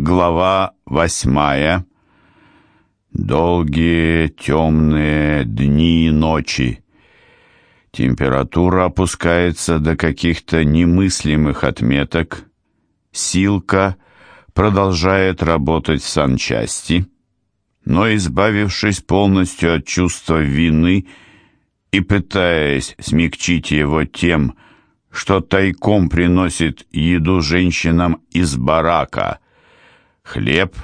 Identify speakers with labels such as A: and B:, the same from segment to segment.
A: Глава восьмая. Долгие темные дни и ночи. Температура опускается до каких-то немыслимых отметок. Силка продолжает работать в санчасти, но, избавившись полностью от чувства вины и пытаясь смягчить его тем, что тайком приносит еду женщинам из барака, хлеб,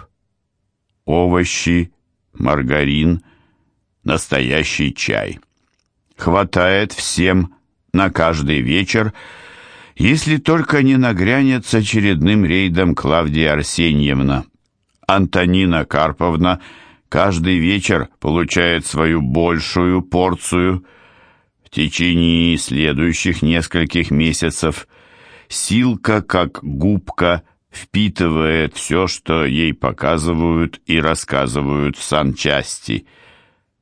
A: овощи, маргарин, настоящий чай. Хватает всем на каждый вечер, если только не нагрянет с очередным рейдом Клавдия Арсеньевна. Антонина Карповна каждый вечер получает свою большую порцию. В течение следующих нескольких месяцев Силка, как губка, впитывает все, что ей показывают и рассказывают санчасти.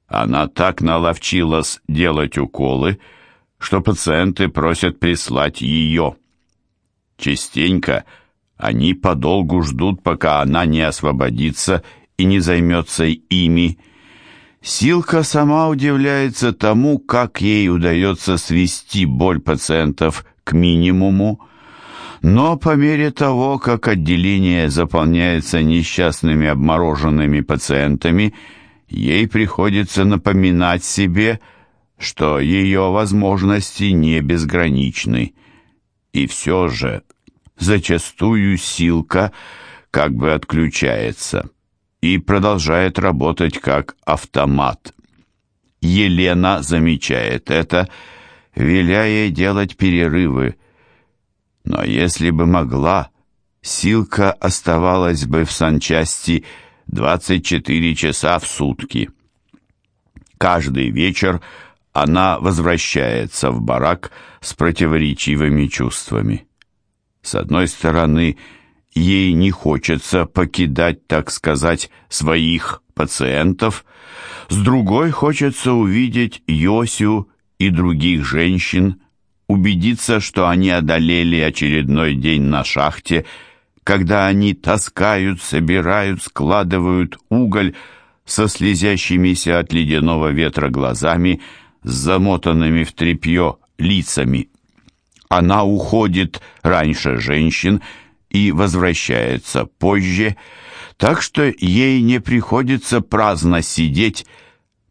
A: Она так наловчилась делать уколы, что пациенты просят прислать ее. Частенько они подолгу ждут, пока она не освободится и не займется ими. Силка сама удивляется тому, как ей удается свести боль пациентов к минимуму, но по мере того, как отделение заполняется несчастными обмороженными пациентами, ей приходится напоминать себе, что ее возможности не безграничны. И все же зачастую силка как бы отключается и продолжает работать как автомат. Елена замечает это, веля ей делать перерывы, но если бы могла, Силка оставалась бы в санчасти 24 часа в сутки. Каждый вечер она возвращается в барак с противоречивыми чувствами. С одной стороны, ей не хочется покидать, так сказать, своих пациентов, с другой хочется увидеть Йосю и других женщин, убедиться, что они одолели очередной день на шахте, когда они таскают, собирают, складывают уголь со слезящимися от ледяного ветра глазами, с замотанными в тряпье лицами. Она уходит раньше женщин и возвращается позже, так что ей не приходится праздно сидеть,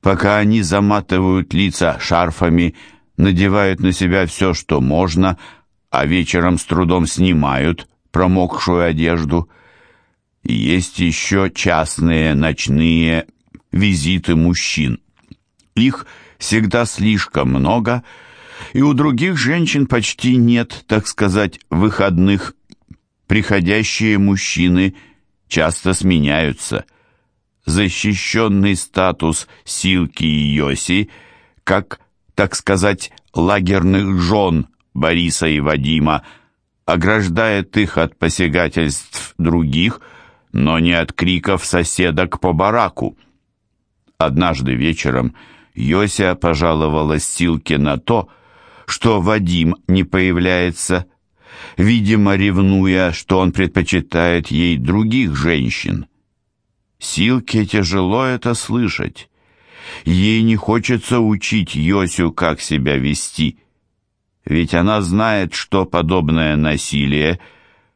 A: пока они заматывают лица шарфами, надевают на себя все, что можно, а вечером с трудом снимают промокшую одежду. есть еще частные ночные визиты мужчин. Их всегда слишком много, и у других женщин почти нет, так сказать, выходных. Приходящие мужчины часто сменяются. Защищенный статус Силки и Йоси, как так сказать, лагерных жен Бориса и Вадима, ограждает их от посягательств других, но не от криков соседок по бараку. Однажды вечером Йося пожаловалась Силке на то, что Вадим не появляется, видимо, ревнуя, что он предпочитает ей других женщин. Силке тяжело это слышать. Ей не хочется учить Йосю, как себя вести, ведь она знает, что подобное насилие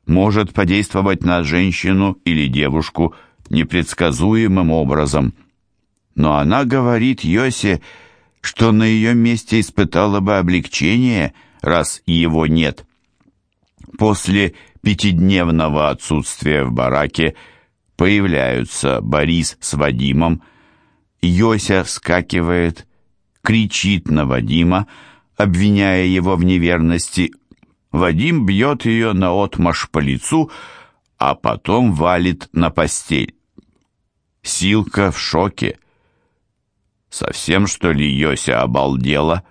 A: может подействовать на женщину или девушку непредсказуемым образом. Но она говорит Йосе, что на ее месте испытала бы облегчение, раз его нет. После пятидневного отсутствия в бараке появляются Борис с Вадимом, Йося вскакивает, кричит на Вадима, обвиняя его в неверности. Вадим бьет ее наотмашь по лицу, а потом валит на постель. Силка в шоке. Совсем, что ли, Йося обалдела?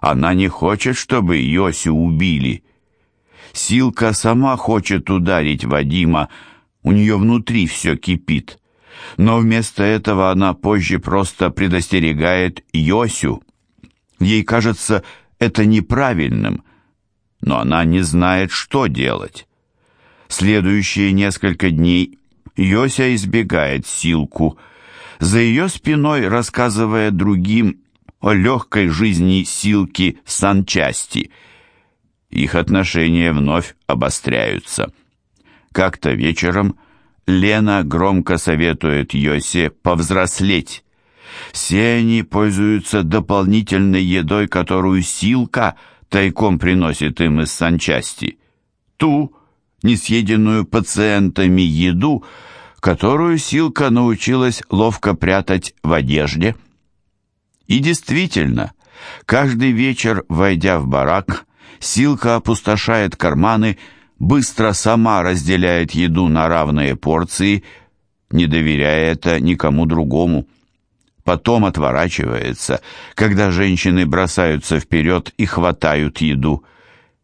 A: Она не хочет, чтобы Йосю убили. Силка сама хочет ударить Вадима, у нее внутри все кипит но вместо этого она позже просто предостерегает Йосю. Ей кажется это неправильным, но она не знает, что делать. Следующие несколько дней Йося избегает Силку, за ее спиной рассказывая другим о легкой жизни Силки санчасти. Их отношения вновь обостряются. Как-то вечером Лена громко советует Йосе повзрослеть. Все они пользуются дополнительной едой, которую Силка тайком приносит им из санчасти. Ту, несъеденную пациентами еду, которую Силка научилась ловко прятать в одежде. И действительно, каждый вечер, войдя в барак, Силка опустошает карманы, быстро сама разделяет еду на равные порции, не доверяя это никому другому. Потом отворачивается, когда женщины бросаются вперед и хватают еду.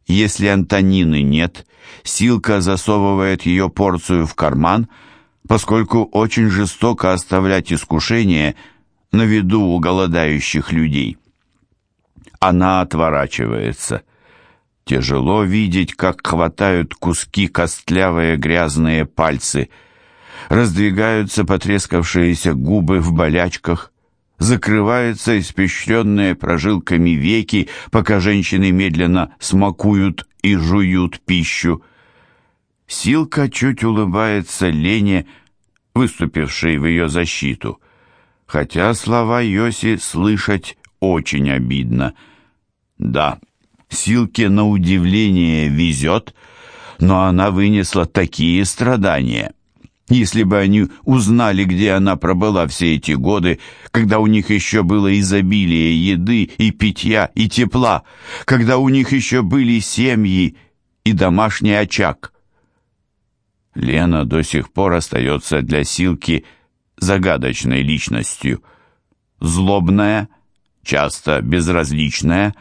A: Если Антонины нет, Силка засовывает ее порцию в карман – поскольку очень жестоко оставлять искушение на виду у голодающих людей. Она отворачивается. Тяжело видеть, как хватают куски костлявые грязные пальцы, раздвигаются потрескавшиеся губы в болячках, закрываются испещренные прожилками веки, пока женщины медленно смакуют и жуют пищу. Силка чуть улыбается Лене, выступившей в ее защиту, хотя слова Йоси слышать очень обидно. Да, Силке на удивление везет, но она вынесла такие страдания. Если бы они узнали, где она пробыла все эти годы, когда у них еще было изобилие еды и питья и тепла, когда у них еще были семьи и домашний очаг. Лена до сих пор остается для Силки загадочной личностью. Злобная, часто безразличная,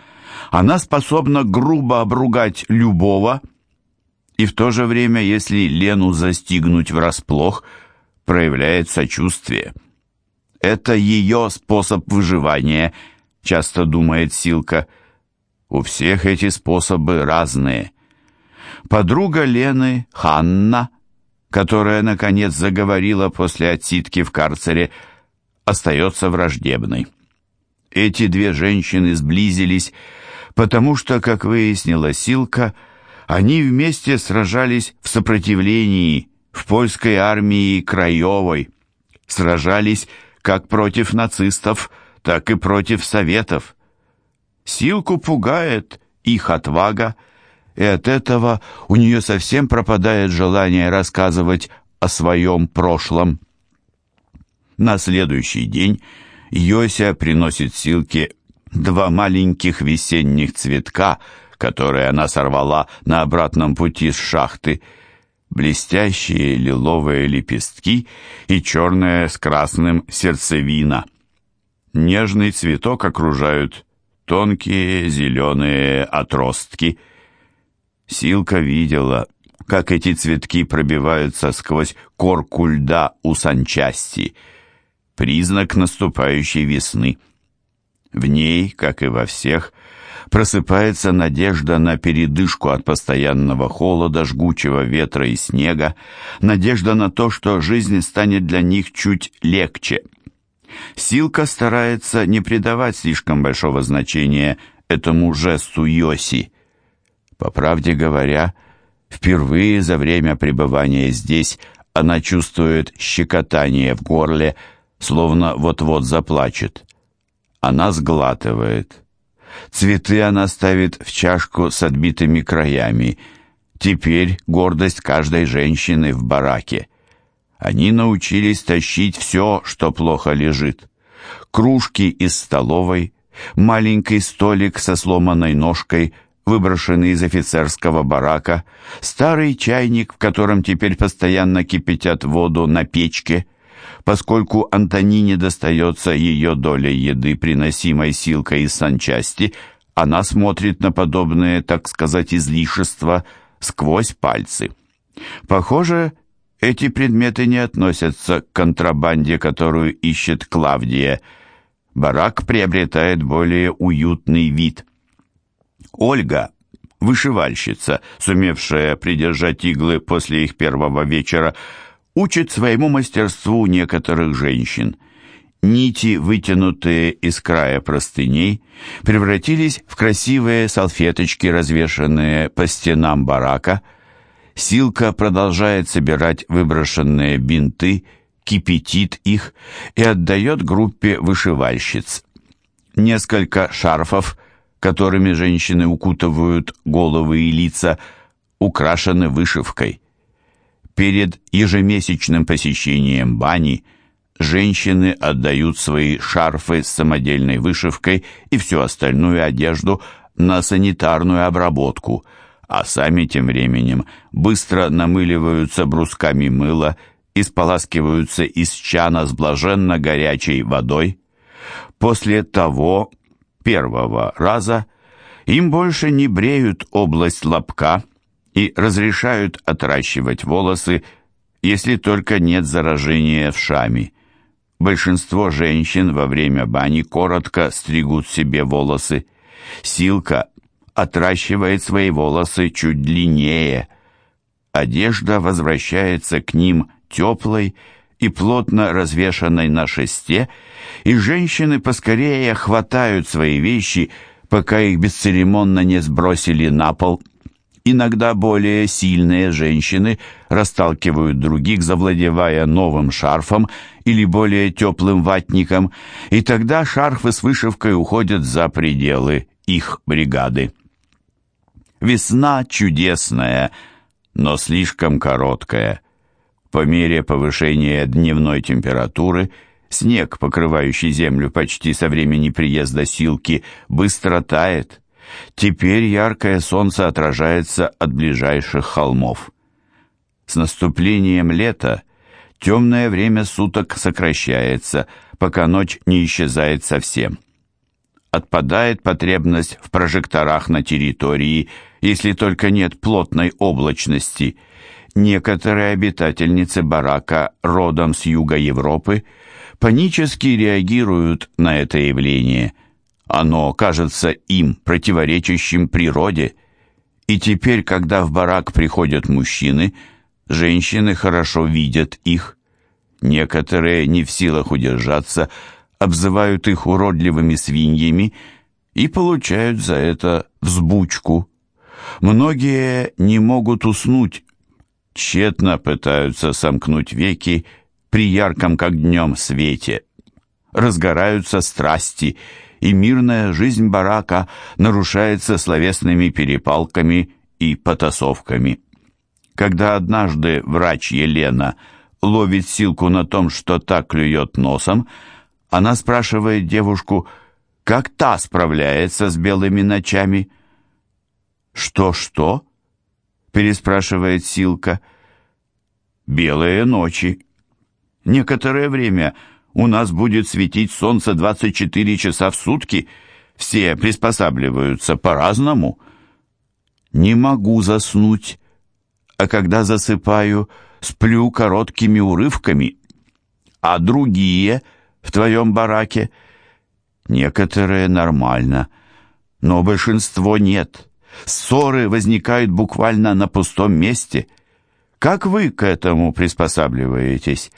A: она способна грубо обругать любого, и в то же время, если Лену застигнуть врасплох, проявляет сочувствие. Это ее способ выживания, часто думает Силка. У всех эти способы разные. Подруга Лены, Ханна, которая, наконец, заговорила после отсидки в карцере, остается враждебной. Эти две женщины сблизились, потому что, как выяснила Силка, они вместе сражались в сопротивлении в польской армии Краевой, сражались как против нацистов, так и против советов. Силку пугает их отвага, и от этого у нее совсем пропадает желание рассказывать о своем прошлом. На следующий день Йося приносит Силке два маленьких весенних цветка, которые она сорвала на обратном пути с шахты, блестящие лиловые лепестки и черная с красным сердцевина. Нежный цветок окружают тонкие зеленые отростки – Силка видела, как эти цветки пробиваются сквозь корку льда у санчасти. Признак наступающей весны. В ней, как и во всех, просыпается надежда на передышку от постоянного холода, жгучего ветра и снега, надежда на то, что жизнь станет для них чуть легче. Силка старается не придавать слишком большого значения этому жесту Йоси. По правде говоря, впервые за время пребывания здесь она чувствует щекотание в горле, словно вот-вот заплачет. Она сглатывает. Цветы она ставит в чашку с отбитыми краями. Теперь гордость каждой женщины в бараке. Они научились тащить все, что плохо лежит. Кружки из столовой, маленький столик со сломанной ножкой, выброшенный из офицерского барака, старый чайник, в котором теперь постоянно кипятят воду на печке, поскольку Антонине достается ее доля еды, приносимой силкой из санчасти, она смотрит на подобные, так сказать, излишества сквозь пальцы. Похоже, эти предметы не относятся к контрабанде, которую ищет Клавдия. Барак приобретает более уютный вид – Ольга вышивальщица, сумевшая придержать иглы после их первого вечера, учит своему мастерству некоторых женщин. Нити, вытянутые из края простыней, превратились в красивые салфеточки, развешанные по стенам барака. Силка продолжает собирать выброшенные бинты, кипятит их и отдает группе вышивальщиц. Несколько шарфов, которыми женщины укутывают головы и лица, украшены вышивкой. Перед ежемесячным посещением бани женщины отдают свои шарфы с самодельной вышивкой и всю остальную одежду на санитарную обработку, а сами тем временем быстро намыливаются брусками мыла и споласкиваются из чана с блаженно горячей водой. После того первого раза им больше не бреют область лобка, и разрешают отращивать волосы, если только нет заражения вшами. Большинство женщин во время бани коротко стригут себе волосы. Силка отращивает свои волосы чуть длиннее. Одежда возвращается к ним теплой и плотно развешанной на шесте, и женщины поскорее хватают свои вещи, пока их бесцеремонно не сбросили на пол – Иногда более сильные женщины расталкивают других, завладевая новым шарфом или более теплым ватником, и тогда шарфы с вышивкой уходят за пределы их бригады. Весна чудесная, но слишком короткая. По мере повышения дневной температуры снег, покрывающий землю почти со времени приезда Силки, быстро тает – Теперь яркое солнце отражается от ближайших холмов. С наступлением лета темное время суток сокращается, пока ночь не исчезает совсем. Отпадает потребность в прожекторах на территории, если только нет плотной облачности. Некоторые обитательницы барака родом с юга Европы панически реагируют на это явление – оно кажется им противоречащим природе. И теперь, когда в барак приходят мужчины, женщины хорошо видят их. Некоторые, не в силах удержаться, обзывают их уродливыми свиньями и получают за это взбучку. Многие не могут уснуть, тщетно пытаются сомкнуть веки при ярком, как днем, свете. Разгораются страсти, и мирная жизнь барака нарушается словесными перепалками и потасовками. Когда однажды врач Елена ловит Силку на том, что та клюет носом, она спрашивает девушку, как та справляется с белыми ночами. «Что-что?» — переспрашивает Силка. «Белые ночи». Некоторое время у нас будет светить солнце 24 часа в сутки. Все приспосабливаются по-разному. Не могу заснуть, а когда засыпаю, сплю короткими урывками. А другие в твоем бараке? Некоторые нормально, но большинство нет. Ссоры возникают буквально на пустом месте. Как вы к этому приспосабливаетесь?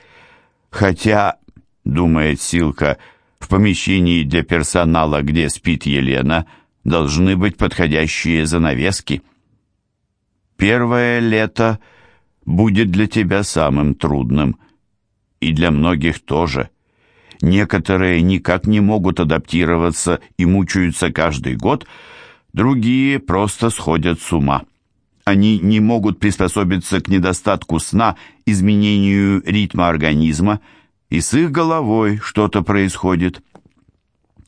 A: Хотя думает Силка, в помещении для персонала, где спит Елена, должны быть подходящие занавески. Первое лето будет для тебя самым трудным, и для многих тоже. Некоторые никак не могут адаптироваться и мучаются каждый год, другие просто сходят с ума. Они не могут приспособиться к недостатку сна, изменению ритма организма, и с их головой что-то происходит.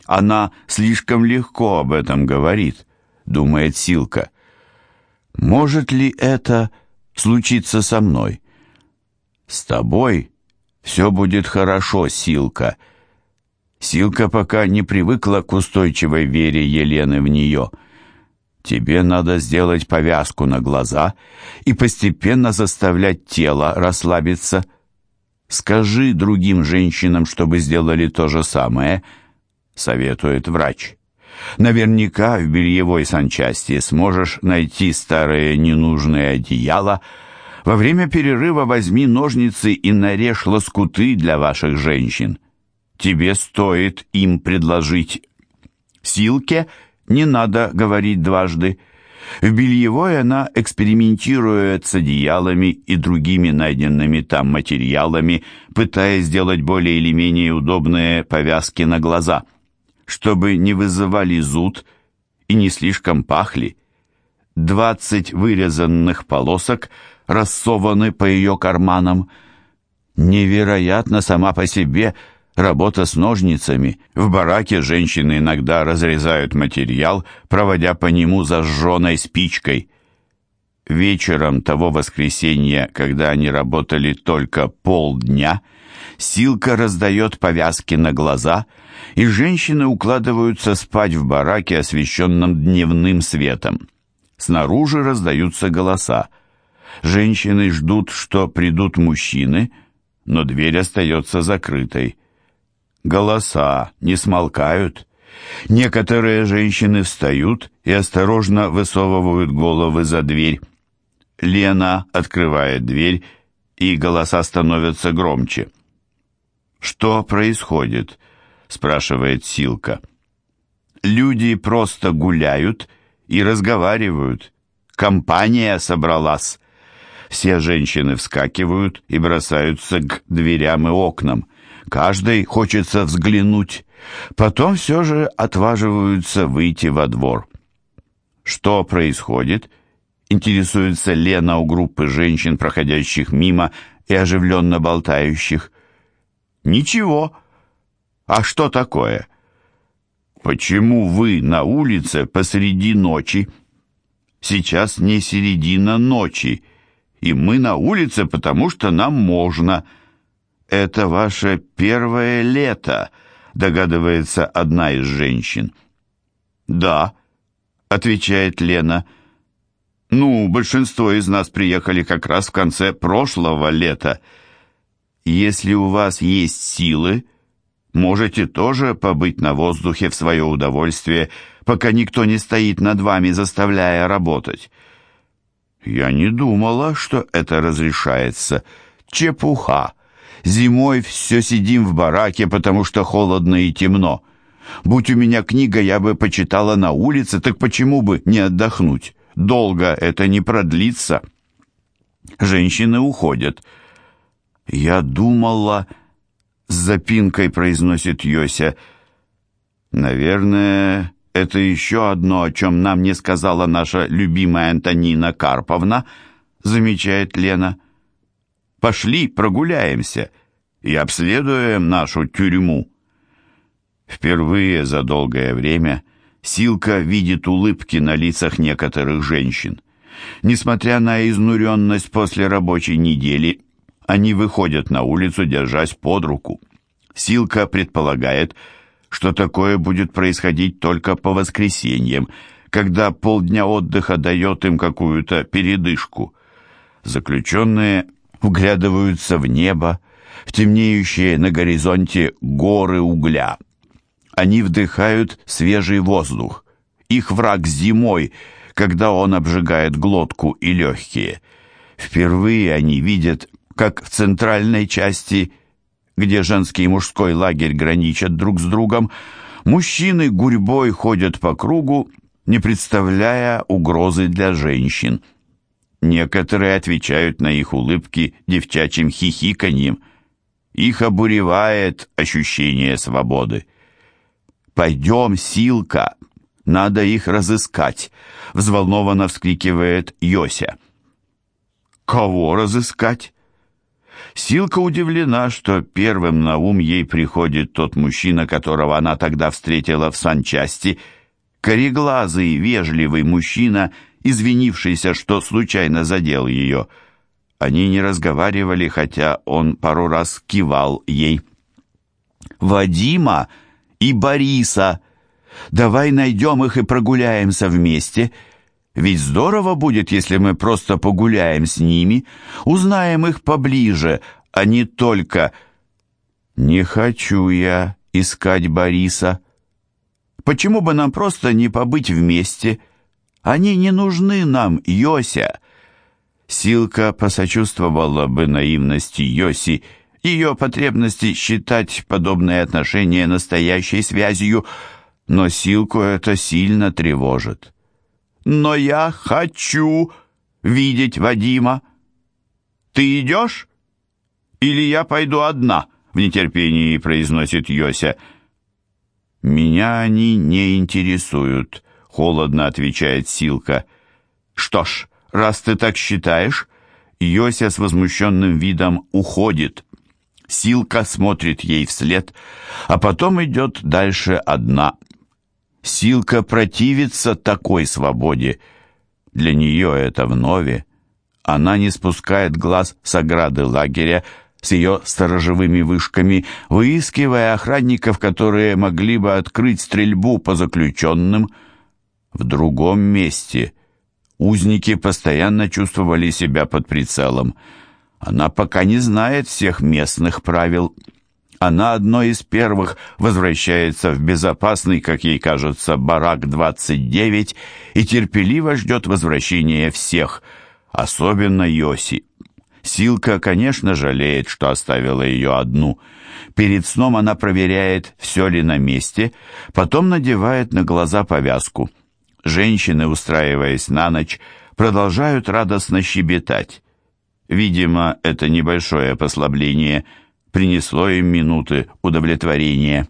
A: Она слишком легко об этом говорит, думает Силка. Может ли это случиться со мной? С тобой все будет хорошо, Силка. Силка пока не привыкла к устойчивой вере Елены в нее. Тебе надо сделать повязку на глаза и постепенно заставлять тело расслабиться – Скажи другим женщинам, чтобы сделали то же самое, советует врач. Наверняка в бельевой санчасти сможешь найти старые ненужные одеяла. Во время перерыва возьми ножницы и нарежь лоскуты для ваших женщин. Тебе стоит им предложить. Силке не надо говорить дважды. В бельевой она экспериментирует с одеялами и другими найденными там материалами, пытаясь сделать более или менее удобные повязки на глаза, чтобы не вызывали зуд и не слишком пахли. Двадцать вырезанных полосок рассованы по ее карманам. Невероятно сама по себе – Работа с ножницами. В бараке женщины иногда разрезают материал, проводя по нему зажженной спичкой. Вечером того воскресенья, когда они работали только полдня, Силка раздает повязки на глаза, и женщины укладываются спать в бараке, освещенном дневным светом. Снаружи раздаются голоса. Женщины ждут, что придут мужчины, но дверь остается закрытой. Голоса не смолкают. Некоторые женщины встают и осторожно высовывают головы за дверь. Лена открывает дверь, и голоса становятся громче. «Что происходит?» — спрашивает Силка. «Люди просто гуляют и разговаривают. Компания собралась». Все женщины вскакивают и бросаются к дверям и окнам. Каждой хочется взглянуть. Потом все же отваживаются выйти во двор. Что происходит? Интересуется Лена у группы женщин, проходящих мимо и оживленно болтающих. Ничего. А что такое? Почему вы на улице посреди ночи? Сейчас не середина ночи, и мы на улице, потому что нам можно — «Это ваше первое лето», — догадывается одна из женщин. «Да», — отвечает Лена. «Ну, большинство из нас приехали как раз в конце прошлого лета. Если у вас есть силы, можете тоже побыть на воздухе в свое удовольствие, пока никто не стоит над вами, заставляя работать». «Я не думала, что это разрешается. Чепуха!» Зимой все сидим в бараке, потому что холодно и темно. Будь у меня книга, я бы почитала на улице, так почему бы не отдохнуть? Долго это не продлится. Женщины уходят. Я думала, с запинкой произносит Йося. Наверное, это еще одно, о чем нам не сказала наша любимая Антонина Карповна, замечает Лена. Пошли прогуляемся и обследуем нашу тюрьму. Впервые за долгое время Силка видит улыбки на лицах некоторых женщин. Несмотря на изнуренность после рабочей недели, они выходят на улицу, держась под руку. Силка предполагает, что такое будет происходить только по воскресеньям, когда полдня отдыха дает им какую-то передышку. Заключенные вглядываются в небо, в темнеющие на горизонте горы угля. Они вдыхают свежий воздух. Их враг зимой, когда он обжигает глотку и легкие. Впервые они видят, как в центральной части, где женский и мужской лагерь граничат друг с другом, мужчины гурьбой ходят по кругу, не представляя угрозы для женщин. Некоторые отвечают на их улыбки девчачьим хихиканьем. Их обуревает ощущение свободы. «Пойдем, Силка, надо их разыскать», — взволнованно вскрикивает Йося. «Кого разыскать?» Силка удивлена, что первым на ум ей приходит тот мужчина, которого она тогда встретила в санчасти, кореглазый, вежливый мужчина — извинившийся, что случайно задел ее. Они не разговаривали, хотя он пару раз кивал ей. «Вадима и Бориса! Давай найдем их и прогуляемся вместе!» Ведь здорово будет, если мы просто погуляем с ними, узнаем их поближе, а не только... Не хочу я искать Бориса. Почему бы нам просто не побыть вместе? Они не нужны нам, Йося. Силка посочувствовала бы наивности Йоси, ее потребности считать подобные отношения настоящей связью, но Силку это сильно тревожит. «Но я хочу видеть Вадима. Ты идешь? Или я пойду одна?» в нетерпении произносит Йося. «Меня они не интересуют», — холодно отвечает Силка. «Что ж, раз ты так считаешь...» Йося с возмущенным видом уходит. Силка смотрит ей вслед, а потом идет дальше одна. Силка противится такой свободе. Для нее это вновь. Она не спускает глаз с ограды лагеря, с ее сторожевыми вышками, выискивая охранников, которые могли бы открыть стрельбу по заключенным. В другом месте узники постоянно чувствовали себя под прицелом. Она пока не знает всех местных правил. Она одной из первых возвращается в безопасный, как ей кажется, барак 29 и терпеливо ждет возвращения всех, особенно Йоси. Силка, конечно, жалеет, что оставила ее одну. Перед сном она проверяет, все ли на месте, потом надевает на глаза повязку. Женщины, устраиваясь на ночь, продолжают радостно щебетать. Видимо, это небольшое послабление принесло им минуты удовлетворения.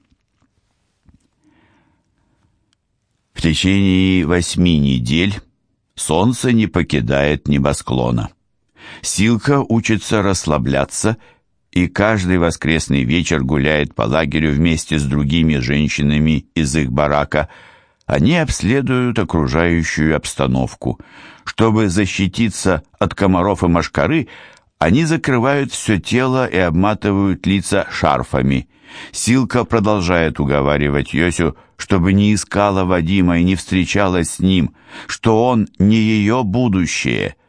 A: В течение восьми недель солнце не покидает небосклона. Силка учится расслабляться и каждый воскресный вечер гуляет по лагерю вместе с другими женщинами из их барака. Они обследуют окружающую обстановку. Чтобы защититься от комаров и мошкары, они закрывают все тело и обматывают лица шарфами. Силка продолжает уговаривать Йосю, чтобы не искала Вадима и не встречалась с ним, что он не ее будущее —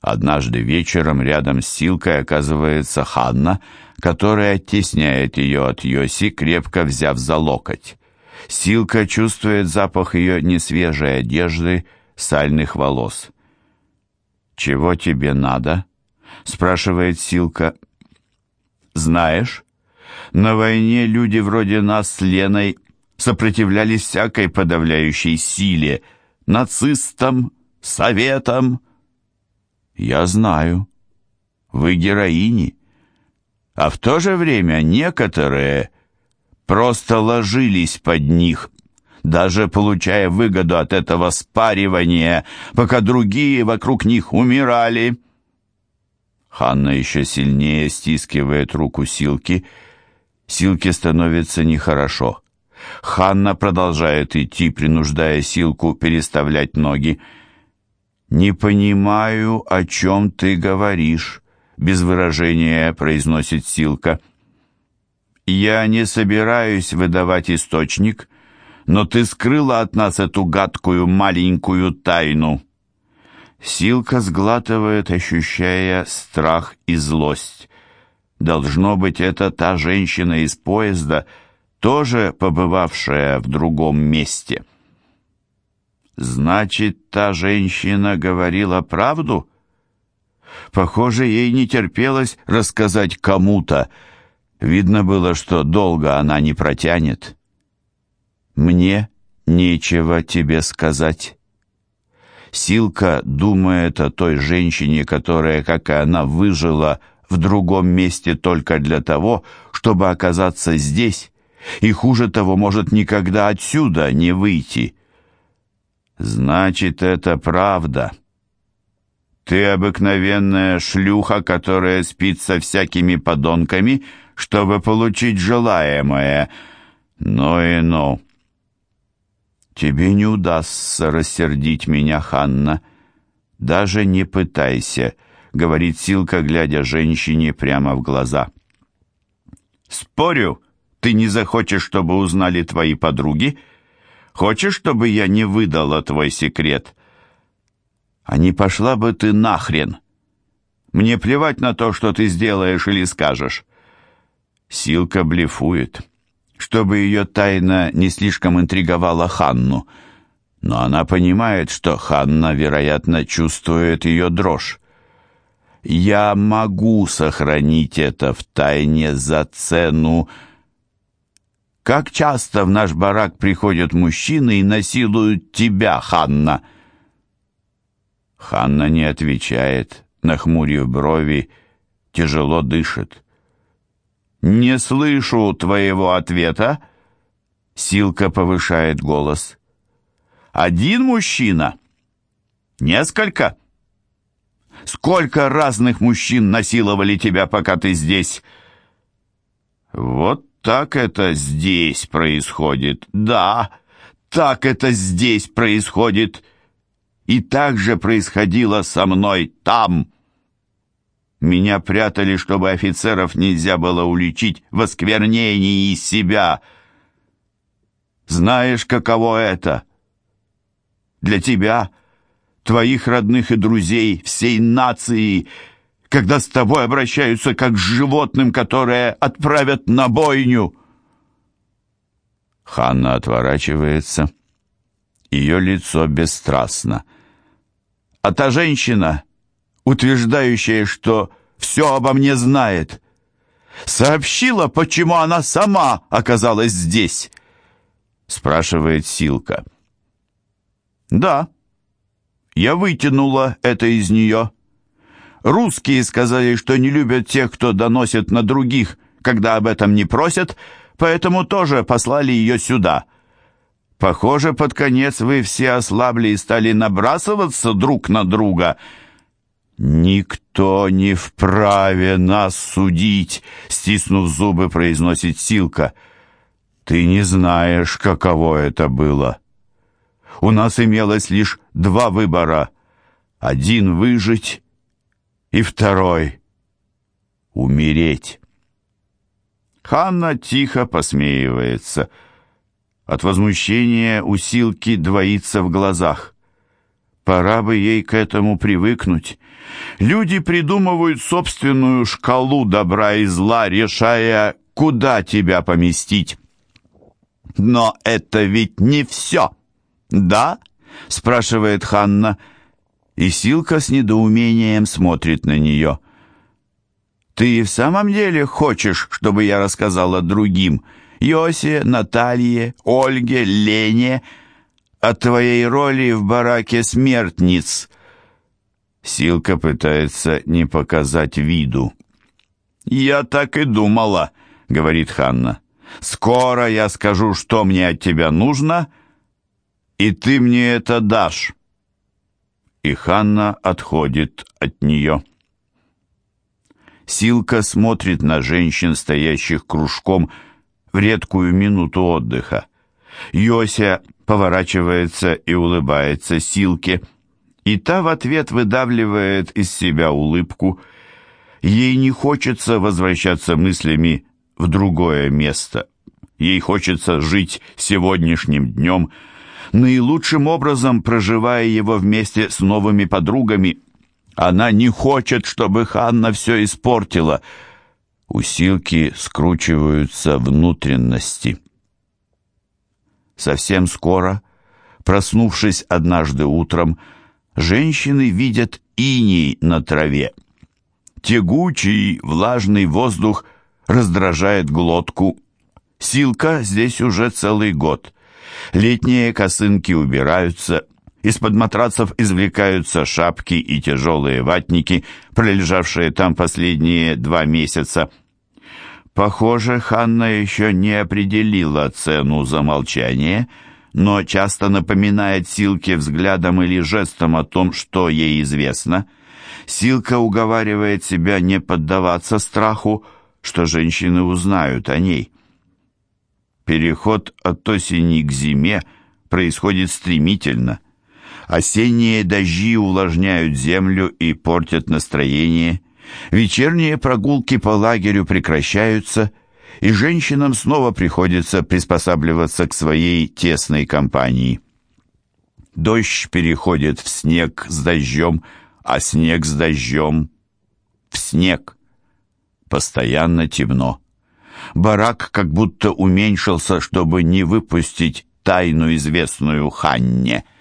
A: Однажды вечером рядом с Силкой оказывается Ханна, которая оттесняет ее от Йоси, крепко взяв за локоть. Силка чувствует запах ее несвежей одежды, сальных волос. «Чего тебе надо?» — спрашивает Силка. «Знаешь, на войне люди вроде нас с Леной сопротивлялись всякой подавляющей силе, нацистам, советам, я знаю. Вы героини. А в то же время некоторые просто ложились под них, даже получая выгоду от этого спаривания, пока другие вокруг них умирали. Ханна еще сильнее стискивает руку Силки. Силке становится нехорошо. Ханна продолжает идти, принуждая Силку переставлять ноги. «Не понимаю, о чем ты говоришь», — без выражения произносит Силка. «Я не собираюсь выдавать источник, но ты скрыла от нас эту гадкую маленькую тайну». Силка сглатывает, ощущая страх и злость. Должно быть, это та женщина из поезда, тоже побывавшая в другом месте. Значит, та женщина говорила правду? Похоже, ей не терпелось рассказать кому-то. Видно было, что долго она не протянет. Мне нечего тебе сказать. Силка думает о той женщине, которая, как и она, выжила в другом месте только для того, чтобы оказаться здесь, и хуже того, может никогда отсюда не выйти. «Значит, это правда. Ты обыкновенная шлюха, которая спит со всякими подонками, чтобы получить желаемое. Ну и ну. Тебе не удастся рассердить меня, Ханна. Даже не пытайся», — говорит Силка, глядя женщине прямо в глаза. «Спорю, ты не захочешь, чтобы узнали твои подруги?» Хочешь, чтобы я не выдала твой секрет? А не пошла бы ты нахрен? Мне плевать на то, что ты сделаешь или скажешь. Силка блефует. чтобы ее тайна не слишком интриговала Ханну. Но она понимает, что Ханна, вероятно, чувствует ее дрожь. «Я могу сохранить это в тайне за цену...» Как часто в наш барак приходят мужчины и насилуют тебя, Ханна?» Ханна не отвечает, нахмурив брови, тяжело дышит. «Не слышу твоего ответа!» Силка повышает голос. «Один мужчина? Несколько? Сколько разных мужчин насиловали тебя, пока ты здесь?» «Вот так это здесь происходит. Да, так это здесь происходит. И так же происходило со мной там. Меня прятали, чтобы офицеров нельзя было уличить в осквернении из себя. Знаешь, каково это? Для тебя, твоих родных и друзей, всей нации — когда с тобой обращаются как с животным, которое отправят на бойню. Ханна отворачивается. Ее лицо бесстрастно. А та женщина, утверждающая, что все обо мне знает, сообщила, почему она сама оказалась здесь, спрашивает Силка. Да, я вытянула это из нее. Русские сказали, что не любят тех, кто доносит на других, когда об этом не просят, поэтому тоже послали ее сюда. Похоже, под конец вы все ослабли и стали набрасываться друг на друга. Никто не вправе нас судить, стиснув зубы, произносит Силка. Ты не знаешь, каково это было. У нас имелось лишь два выбора: один выжить и второй — умереть. Ханна тихо посмеивается. От возмущения у Силки двоится в глазах. Пора бы ей к этому привыкнуть. Люди придумывают собственную шкалу добра и зла, решая, куда тебя поместить. «Но это ведь не все, да?» — спрашивает Ханна. И Силка с недоумением смотрит на нее. «Ты в самом деле хочешь, чтобы я рассказала другим? Йосе, Наталье, Ольге, Лене о твоей роли в бараке смертниц?» Силка пытается не показать виду. «Я так и думала», — говорит Ханна. «Скоро я скажу, что мне от тебя нужно, и ты мне это дашь» и Ханна отходит от нее. Силка смотрит на женщин, стоящих кружком в редкую минуту отдыха. Йося поворачивается и улыбается Силке, и та в ответ выдавливает из себя улыбку. Ей не хочется возвращаться мыслями в другое место. Ей хочется жить сегодняшним днем, наилучшим образом проживая его вместе с новыми подругами. Она не хочет, чтобы Ханна все испортила. У Силки скручиваются внутренности. Совсем скоро, проснувшись однажды утром, женщины видят иней на траве. Тягучий, влажный воздух раздражает глотку. Силка здесь уже целый год. Летние косынки убираются, из-под матрацев извлекаются шапки и тяжелые ватники, пролежавшие там последние два месяца. Похоже, Ханна еще не определила цену за молчание, но часто напоминает Силке взглядом или жестом о том, что ей известно. Силка уговаривает себя не поддаваться страху, что женщины узнают о ней. Переход от осени к зиме происходит стремительно. Осенние дожди увлажняют землю и портят настроение. Вечерние прогулки по лагерю прекращаются, и женщинам снова приходится приспосабливаться к своей тесной компании. Дождь переходит в снег с дождем, а снег с дождем в снег. Постоянно темно. Барак как будто уменьшился, чтобы не выпустить тайну, известную Ханне —